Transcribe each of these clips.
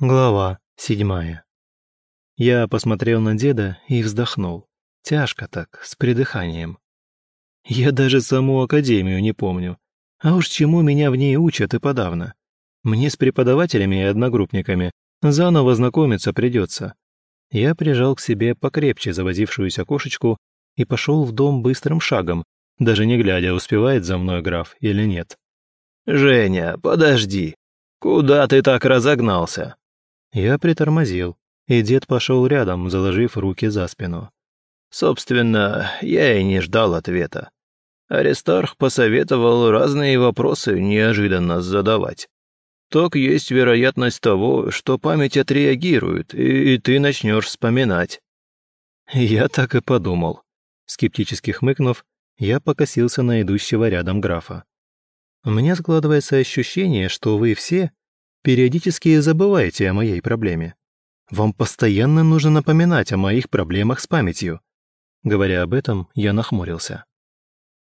Глава седьмая. Я посмотрел на деда и вздохнул. Тяжко так, с придыханием. Я даже саму академию не помню. А уж чему меня в ней учат и подавно. Мне с преподавателями и одногруппниками заново знакомиться придется. Я прижал к себе покрепче завозившуюся кошечку и пошел в дом быстрым шагом, даже не глядя, успевает за мной граф или нет. «Женя, подожди! Куда ты так разогнался?» Я притормозил, и дед пошел рядом, заложив руки за спину. Собственно, я и не ждал ответа. Аристарх посоветовал разные вопросы неожиданно задавать. Так есть вероятность того, что память отреагирует, и, и ты начнешь вспоминать. Я так и подумал. Скептически хмыкнув, я покосился на идущего рядом графа. У меня складывается ощущение, что вы все периодически забываете о моей проблеме. Вам постоянно нужно напоминать о моих проблемах с памятью. Говоря об этом, я нахмурился.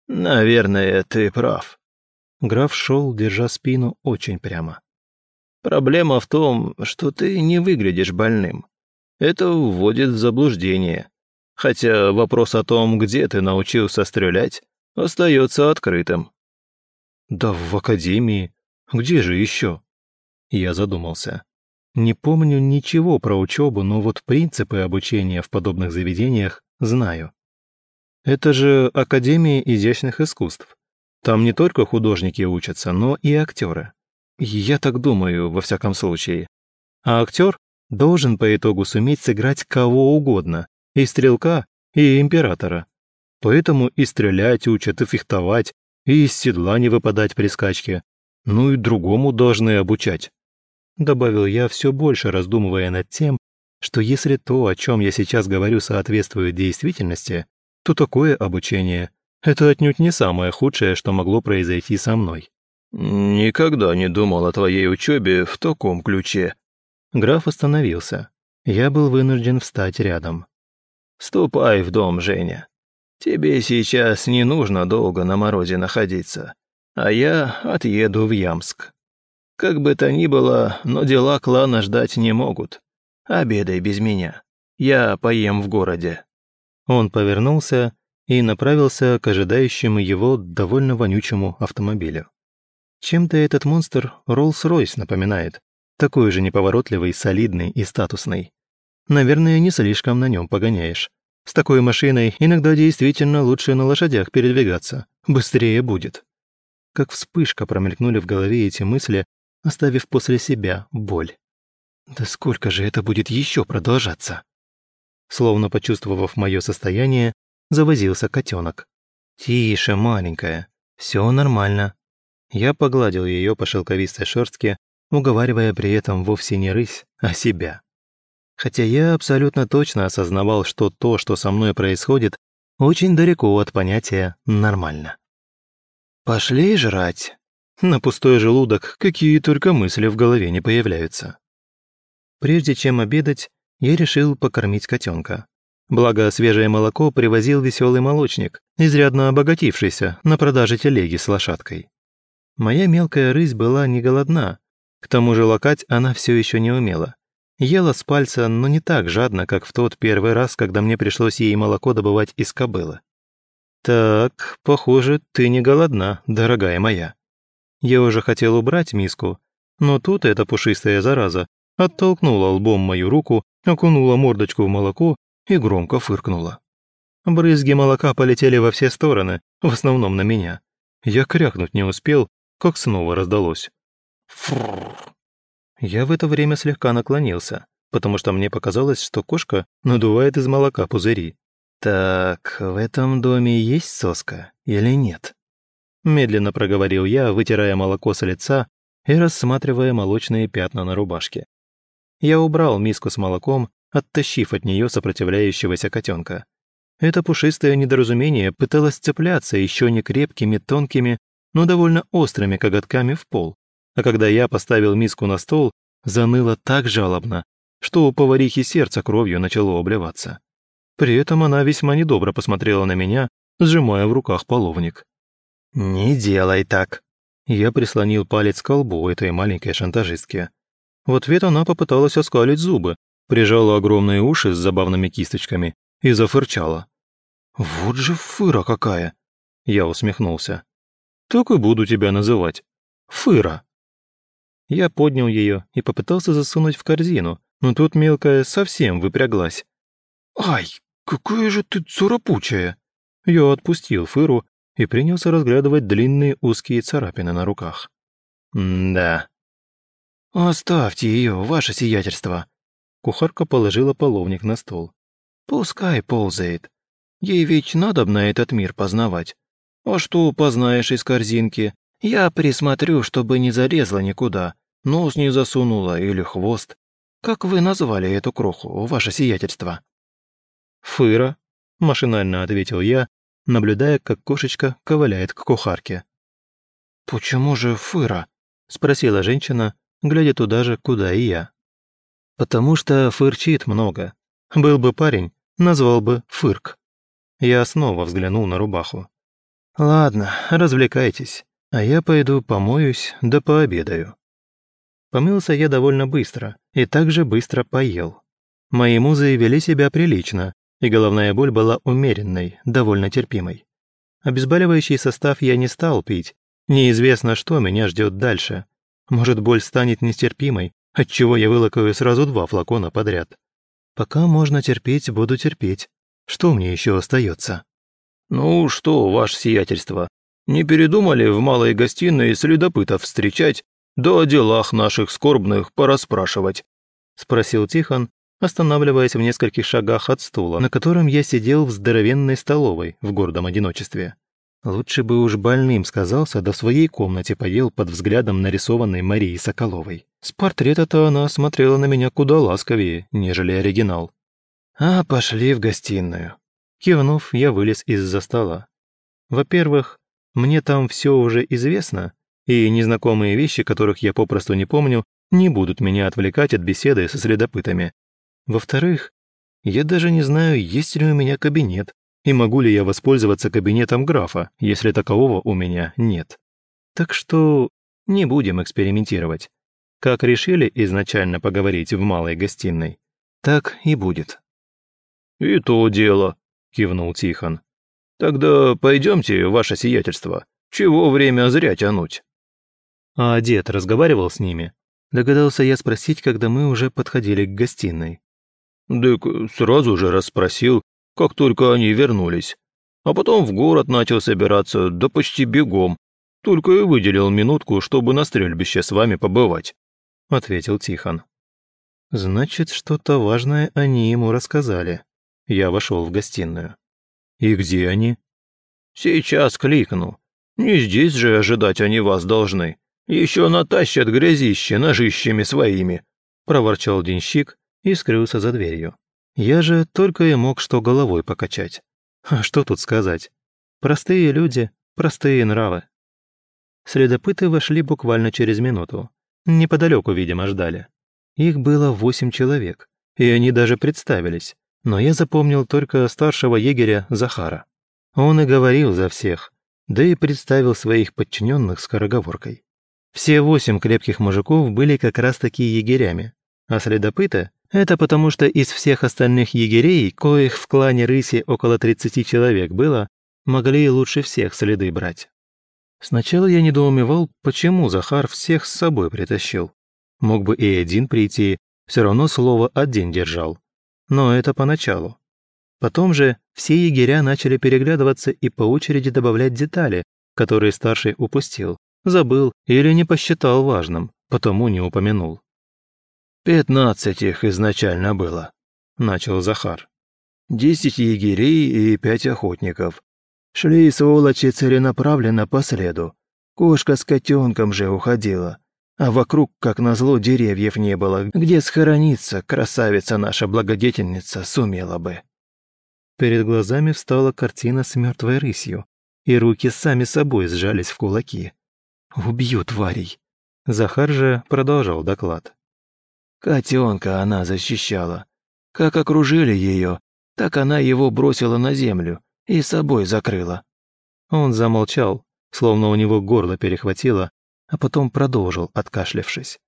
«Наверное, ты прав». Граф шел, держа спину очень прямо. «Проблема в том, что ты не выглядишь больным. Это вводит в заблуждение. Хотя вопрос о том, где ты научился стрелять, остается открытым». «Да в академии. Где же еще?» Я задумался. Не помню ничего про учебу, но вот принципы обучения в подобных заведениях знаю. Это же Академия изящных искусств. Там не только художники учатся, но и актеры. Я так думаю, во всяком случае. А актер должен по итогу суметь сыграть кого угодно, и стрелка, и императора. Поэтому и стрелять учат, и фехтовать, и из седла не выпадать при скачке. Ну и другому должны обучать добавил я, все больше раздумывая над тем, что если то, о чем я сейчас говорю, соответствует действительности, то такое обучение – это отнюдь не самое худшее, что могло произойти со мной. «Никогда не думал о твоей учебе в таком ключе». Граф остановился. Я был вынужден встать рядом. «Ступай в дом, Женя. Тебе сейчас не нужно долго на морозе находиться, а я отъеду в Ямск». Как бы то ни было, но дела клана ждать не могут. Обедай без меня. Я поем в городе». Он повернулся и направился к ожидающему его довольно вонючему автомобилю. Чем-то этот монстр Роллс-Ройс напоминает. Такой же неповоротливый, солидный и статусный. Наверное, не слишком на нем погоняешь. С такой машиной иногда действительно лучше на лошадях передвигаться. Быстрее будет. Как вспышка промелькнули в голове эти мысли, оставив после себя боль. Да сколько же это будет еще продолжаться? Словно почувствовав мое состояние, завозился котенок. «Тише, маленькая, все нормально». Я погладил ее по шелковистой шерстке, уговаривая при этом вовсе не рысь, а себя. Хотя я абсолютно точно осознавал, что то, что со мной происходит, очень далеко от понятия «нормально». «Пошли жрать», на пустой желудок какие только мысли в голове не появляются. Прежде чем обедать, я решил покормить котенка. Благо, свежее молоко привозил веселый молочник, изрядно обогатившийся на продаже телеги с лошадкой. Моя мелкая рысь была не голодна, к тому же лакать она все еще не умела. Ела с пальца, но не так жадно, как в тот первый раз, когда мне пришлось ей молоко добывать из кобылы. «Так, похоже, ты не голодна, дорогая моя», я уже хотел убрать миску, но тут эта пушистая зараза оттолкнула лбом мою руку, окунула мордочку в молоко и громко фыркнула. Брызги молока полетели во все стороны, в основном на меня. Я крякнуть не успел, как снова раздалось. Фрррр. Я в это время слегка наклонился, потому что мне показалось, что кошка надувает из молока пузыри. Так, в этом доме есть соска или нет? Медленно проговорил я, вытирая молоко с лица и рассматривая молочные пятна на рубашке. Я убрал миску с молоком, оттащив от нее сопротивляющегося котенка. Это пушистое недоразумение пыталось цепляться еще не крепкими, тонкими, но довольно острыми коготками в пол. А когда я поставил миску на стол, заныло так жалобно, что у поварихи сердце кровью начало обливаться. При этом она весьма недобро посмотрела на меня, сжимая в руках половник. «Не делай так!» Я прислонил палец к колбу этой маленькой шантажистки. В ответ она попыталась оскалить зубы, прижала огромные уши с забавными кисточками и зафырчала. «Вот же фыра какая!» Я усмехнулся. «Так и буду тебя называть. Фыра!» Я поднял ее и попытался засунуть в корзину, но тут мелкая совсем выпряглась. «Ай, какая же ты царапучая!» Я отпустил Фыру и принялся разглядывать длинные узкие царапины на руках. «Да». «Оставьте ее, ваше сиятельство!» Кухарка положила половник на стол. «Пускай ползает. Ей ведь надобно этот мир познавать. А что познаешь из корзинки? Я присмотрю, чтобы не зарезала никуда, нос не засунула или хвост. Как вы назвали эту кроху, ваше сиятельство?» «Фыра», — машинально ответил я, наблюдая, как кошечка ковыляет к кухарке. «Почему же фыра?» — спросила женщина, глядя туда же, куда и я. «Потому что фырчит много. Был бы парень, назвал бы фырк». Я снова взглянул на рубаху. «Ладно, развлекайтесь, а я пойду помоюсь да пообедаю». Помылся я довольно быстро и также быстро поел. Мои музы вели себя прилично, и головная боль была умеренной, довольно терпимой. Обезболивающий состав я не стал пить, неизвестно, что меня ждет дальше. Может, боль станет нестерпимой, отчего я вылакаю сразу два флакона подряд. Пока можно терпеть, буду терпеть. Что мне еще остается? «Ну что, ваше сиятельство, не передумали в малой гостиной следопытов встречать, да о делах наших скорбных пораспрашивать?» — спросил Тихон, останавливаясь в нескольких шагах от стула, на котором я сидел в здоровенной столовой в гордом одиночестве. Лучше бы уж больным сказался, да в своей комнате поел под взглядом нарисованной Марии Соколовой. С портрета-то она смотрела на меня куда ласковее, нежели оригинал. А пошли в гостиную. Кивнув, я вылез из-за стола. Во-первых, мне там все уже известно, и незнакомые вещи, которых я попросту не помню, не будут меня отвлекать от беседы со следопытами. Во-вторых, я даже не знаю, есть ли у меня кабинет, и могу ли я воспользоваться кабинетом графа, если такового у меня нет. Так что не будем экспериментировать. Как решили изначально поговорить в малой гостиной, так и будет. «И то дело», — кивнул Тихон. «Тогда пойдемте, ваше сиятельство. Чего время зря тянуть?» «А дед разговаривал с ними?» Догадался я спросить, когда мы уже подходили к гостиной. «Дык сразу же расспросил, как только они вернулись. А потом в город начал собираться, да почти бегом. Только и выделил минутку, чтобы на стрельбище с вами побывать», — ответил Тихон. «Значит, что-то важное они ему рассказали». Я вошел в гостиную. «И где они?» «Сейчас кликну. Не здесь же ожидать они вас должны. Еще натащат грязище ножищами своими», — проворчал денщик и скрылся за дверью. Я же только и мог что головой покачать. А что тут сказать? Простые люди, простые нравы. Следопыты вошли буквально через минуту. Неподалеку, видимо, ждали. Их было восемь человек, и они даже представились но я запомнил только старшего егеря Захара. Он и говорил за всех, да и представил своих подчиненных скороговоркой. Все восемь крепких мужиков были как раз-таки егерями, а следопыты — это потому что из всех остальных егерей, коих в клане рыси около 30 человек было, могли лучше всех следы брать. Сначала я недоумевал, почему Захар всех с собой притащил. Мог бы и один прийти, все равно слово один держал. Но это поначалу. Потом же все егеря начали переглядываться и по очереди добавлять детали, которые старший упустил, забыл или не посчитал важным, потому не упомянул. «Пятнадцать их изначально было», — начал Захар. «Десять егерей и пять охотников. Шли сволочи целенаправленно по следу. Кошка с котенком же уходила а вокруг, как назло, деревьев не было, где схорониться красавица наша благодетельница сумела бы. Перед глазами встала картина с мертвой рысью, и руки сами собой сжались в кулаки. «Убью тварей!» Захар же продолжал доклад. Котенка она защищала. Как окружили ее, так она его бросила на землю и собой закрыла. Он замолчал, словно у него горло перехватило, а потом продолжил, откашлявшись.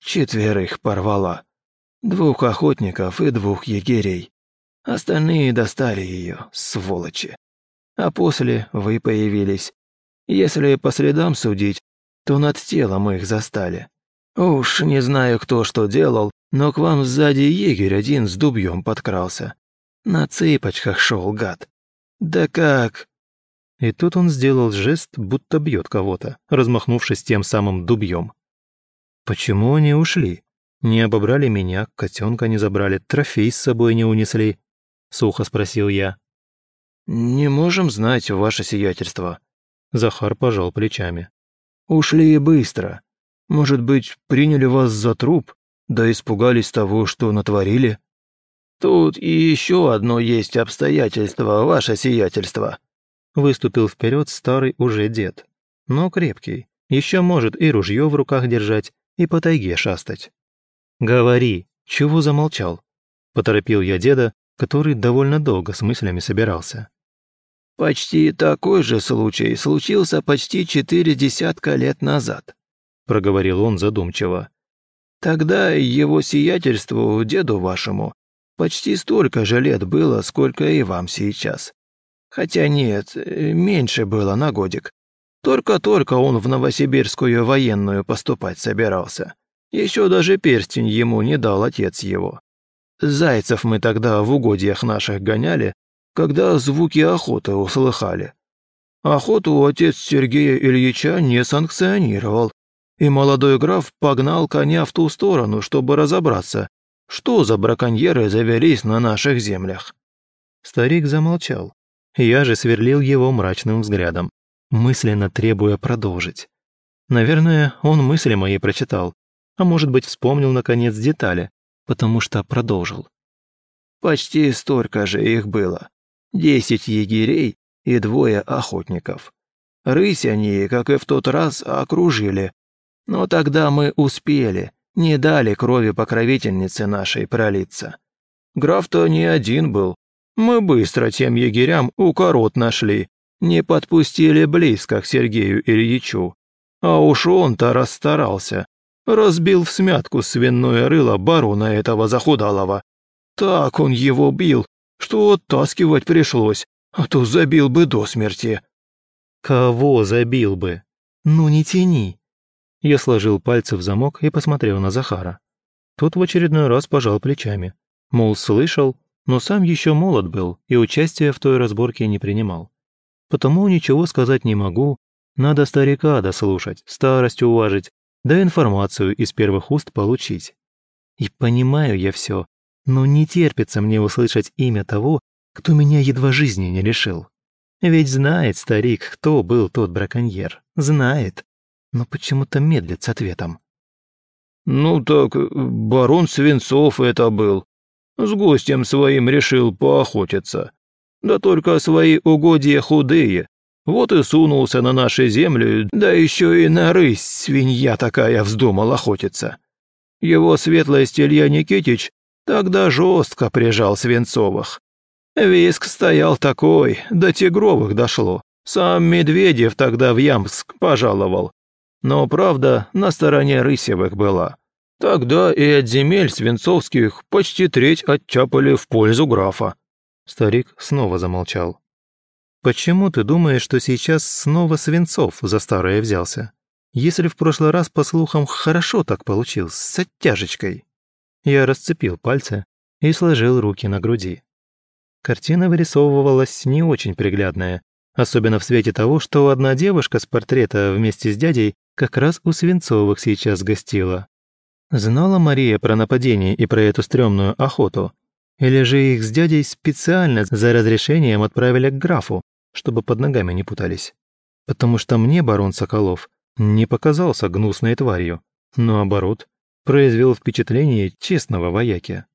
четверых порвала. Двух охотников и двух егерей. Остальные достали ее, сволочи. А после вы появились. Если по следам судить, то над телом их застали. Уж не знаю, кто что делал, но к вам сзади егерь один с дубьем подкрался. На цыпочках шел гад. Да как? И тут он сделал жест, будто бьет кого-то, размахнувшись тем самым дубьем. Почему они ушли? Не обобрали меня, котенка не забрали, трофей с собой не унесли? Сухо спросил я. «Не можем знать, ваше сиятельство». Захар пожал плечами. «Ушли быстро. Может быть, приняли вас за труп, да испугались того, что натворили?» «Тут и еще одно есть обстоятельство, ваше сиятельство», выступил вперед старый уже дед, но крепкий, еще может и ружье в руках держать, и по тайге шастать. «Говори, чего замолчал?» – поторопил я деда, который довольно долго с мыслями собирался. «Почти такой же случай случился почти четыре десятка лет назад», – проговорил он задумчиво. «Тогда его сиятельству, деду вашему, почти столько же лет было, сколько и вам сейчас. Хотя нет, меньше было на годик. Только-только он в Новосибирскую военную поступать собирался. Еще даже перстень ему не дал отец его. Зайцев мы тогда в угодьях наших гоняли, когда звуки охоты услыхали. Охоту отец Сергея Ильича не санкционировал, и молодой граф погнал коня в ту сторону, чтобы разобраться, что за браконьеры завелись на наших землях. Старик замолчал. Я же сверлил его мрачным взглядом, мысленно требуя продолжить. Наверное, он мысли мои прочитал, а может быть, вспомнил наконец детали, потому что продолжил. Почти столько же их было десять егерей и двое охотников. Рысь они, как и в тот раз, окружили. Но тогда мы успели, не дали крови покровительницы нашей пролиться. Граф-то не один был. Мы быстро тем егерям укорот нашли, не подпустили близко к Сергею Ильичу. А уж он-то расстарался. Разбил в смятку свиное рыло барона этого захудалого. Так он его бил, что оттаскивать пришлось, а то забил бы до смерти». «Кого забил бы? Ну не тяни!» Я сложил пальцы в замок и посмотрел на Захара. Тот в очередной раз пожал плечами. Мол, слышал, но сам еще молод был и участия в той разборке не принимал. Потому ничего сказать не могу, надо старика дослушать, старость уважить, да информацию из первых уст получить. И понимаю я все, но не терпится мне услышать имя того, кто меня едва жизни не лишил. Ведь знает старик, кто был тот браконьер. Знает. Но почему-то медлит с ответом. «Ну так, барон Свинцов это был. С гостем своим решил поохотиться. Да только свои угодья худые. Вот и сунулся на наши земли, да еще и на рысь свинья такая вздумал охотиться. Его светлость Илья Никитич Тогда жестко прижал Свинцовых. Виск стоял такой, до Тигровых дошло. Сам Медведев тогда в Ямск пожаловал. Но правда на стороне Рысевых была. Тогда и от земель свинцовских почти треть оттяпали в пользу графа. Старик снова замолчал. «Почему ты думаешь, что сейчас снова Свинцов за старое взялся? Если в прошлый раз, по слухам, хорошо так получилось, с оттяжечкой?» Я расцепил пальцы и сложил руки на груди. Картина вырисовывалась не очень приглядная, особенно в свете того, что одна девушка с портрета вместе с дядей как раз у Свинцовых сейчас гостила. Знала Мария про нападение и про эту стрёмную охоту? Или же их с дядей специально за разрешением отправили к графу, чтобы под ногами не путались? Потому что мне барон Соколов не показался гнусной тварью, наоборот, произвел впечатление честного вояки.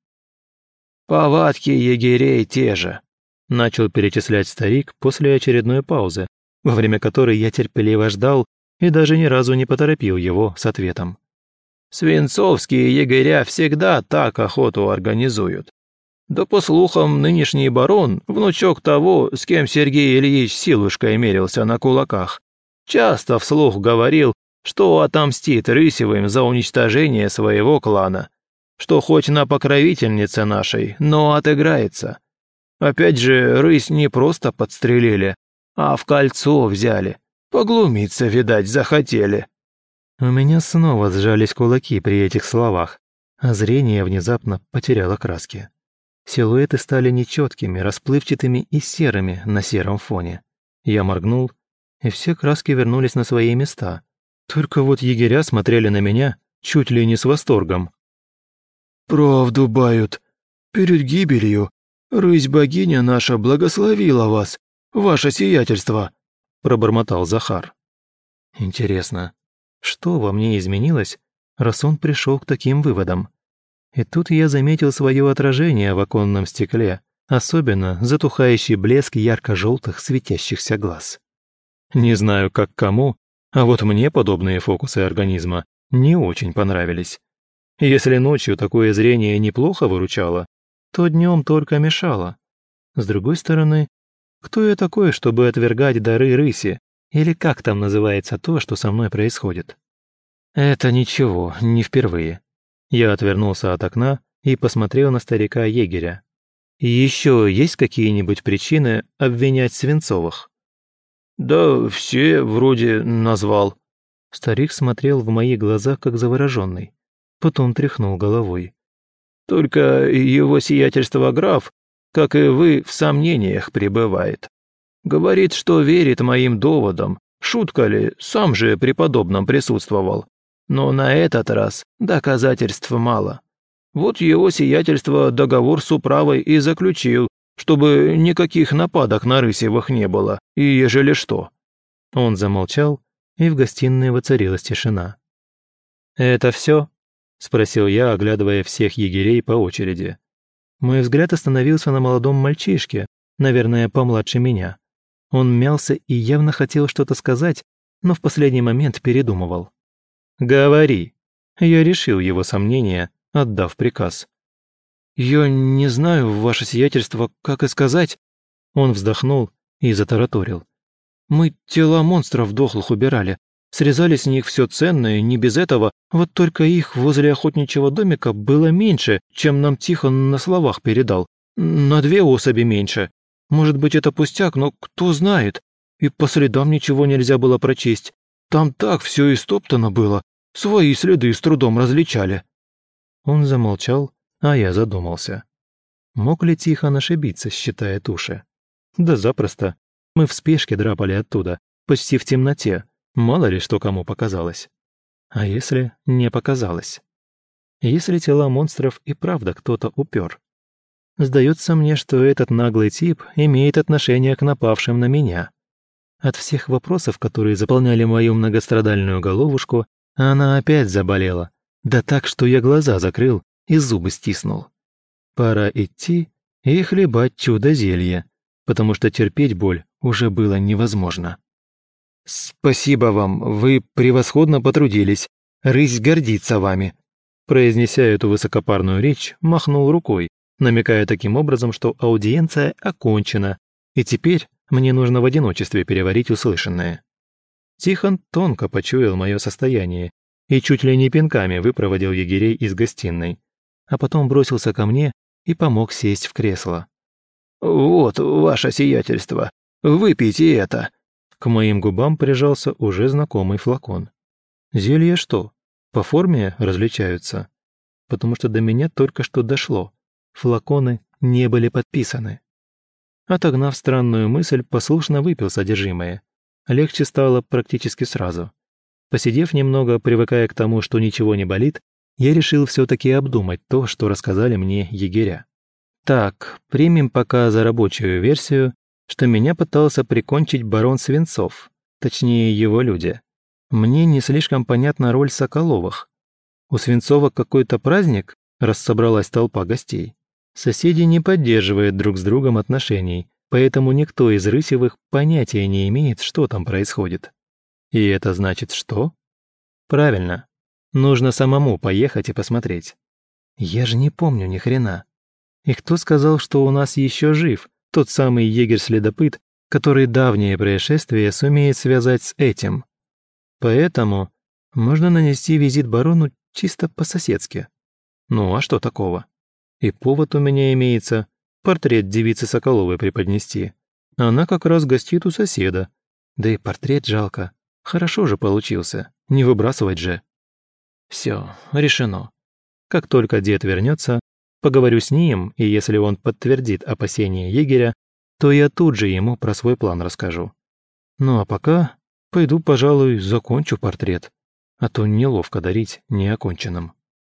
«Повадки егерей те же», — начал перечислять старик после очередной паузы, во время которой я терпеливо ждал и даже ни разу не поторопил его с ответом. «Свинцовские егеря всегда так охоту организуют. Да по слухам, нынешний барон, внучок того, с кем Сергей Ильич силушкой мерился на кулаках, часто вслух говорил, что отомстит Рысевым за уничтожение своего клана, что хоть на покровительнице нашей, но отыграется. Опять же, рысь не просто подстрелили, а в кольцо взяли. Поглумиться, видать, захотели. У меня снова сжались кулаки при этих словах, а зрение внезапно потеряло краски. Силуэты стали нечеткими, расплывчатыми и серыми на сером фоне. Я моргнул, и все краски вернулись на свои места. Только вот егеря смотрели на меня чуть ли не с восторгом. «Правду бают. Перед гибелью рысь-богиня наша благословила вас, ваше сиятельство», пробормотал Захар. «Интересно, что во мне изменилось, раз он пришел к таким выводам?» И тут я заметил свое отражение в оконном стекле, особенно затухающий блеск ярко-желтых светящихся глаз. Не знаю, как кому, а вот мне подобные фокусы организма не очень понравились. Если ночью такое зрение неплохо выручало, то днем только мешало. С другой стороны, кто я такой, чтобы отвергать дары рыси, или как там называется то, что со мной происходит? Это ничего, не впервые. Я отвернулся от окна и посмотрел на старика-егеря. «Еще есть какие-нибудь причины обвинять Свинцовых?» «Да все вроде назвал». Старик смотрел в мои глаза, как завороженный. Потом тряхнул головой. «Только его сиятельство граф, как и вы, в сомнениях пребывает. Говорит, что верит моим доводам. Шутка ли, сам же при подобном присутствовал. Но на этот раз доказательств мало. Вот его сиятельство договор с управой и заключил, чтобы никаких нападок на Рысевых не было, и ежели что». Он замолчал, и в гостиной воцарилась тишина. «Это все?» – спросил я, оглядывая всех егерей по очереди. Мой взгляд остановился на молодом мальчишке, наверное, помладше меня. Он мялся и явно хотел что-то сказать, но в последний момент передумывал. «Говори». Я решил его сомнения, отдав приказ. «Я не знаю, ваше сиятельство, как и сказать». Он вздохнул и затараторил. «Мы тела монстров дохлых убирали, срезали с них все ценное, не без этого, вот только их возле охотничьего домика было меньше, чем нам Тихон на словах передал. На две особи меньше. Может быть, это пустяк, но кто знает. И по следам ничего нельзя было прочесть. Там так все истоптано было, свои следы с трудом различали». Он замолчал, а я задумался. Мог ли Тихон ошибиться, считая туши? Да запросто. Мы в спешке драпали оттуда, почти в темноте. Мало ли что кому показалось. А если не показалось? Если тела монстров и правда кто-то упер? Сдается мне, что этот наглый тип имеет отношение к напавшим на меня. От всех вопросов, которые заполняли мою многострадальную головушку, она опять заболела. Да так, что я глаза закрыл и зубы стиснул. Пора идти и хлебать чудо-зелье, потому что терпеть боль уже было невозможно. «Спасибо вам, вы превосходно потрудились. Рысь гордится вами», произнеся эту высокопарную речь, махнул рукой, намекая таким образом, что аудиенция окончена, и теперь мне нужно в одиночестве переварить услышанное. Тихон тонко почуял мое состояние и чуть ли не пинками выпроводил егерей из гостиной, а потом бросился ко мне и помог сесть в кресло. «Вот, ваше сиятельство, выпейте это!» К моим губам прижался уже знакомый флакон. Зелья что, по форме различаются? Потому что до меня только что дошло. Флаконы не были подписаны. Отогнав странную мысль, послушно выпил содержимое. Легче стало практически сразу. Посидев немного, привыкая к тому, что ничего не болит, я решил все-таки обдумать то, что рассказали мне егеря. Так, примем пока за рабочую версию, что меня пытался прикончить барон Свинцов, точнее его люди. Мне не слишком понятна роль Соколовых. У Свинцова какой-то праздник, раз собралась толпа гостей. Соседи не поддерживают друг с другом отношений, поэтому никто из Рысевых понятия не имеет, что там происходит. И это значит что? Правильно, нужно самому поехать и посмотреть. Я же не помню ни хрена. И кто сказал, что у нас еще жив тот самый егерь-следопыт, который давнее происшествие сумеет связать с этим? Поэтому Можно нанести визит барону чисто по-соседски. Ну, а что такого? И повод у меня имеется портрет девицы Соколовой преподнести. Она как раз гостит у соседа. Да и портрет жалко. Хорошо же получился. Не выбрасывать же. Все, решено. Как только дед вернется, поговорю с ним, и если он подтвердит опасения егеря, то я тут же ему про свой план расскажу. Ну а пока пойду, пожалуй, закончу портрет, а то неловко дарить неоконченным.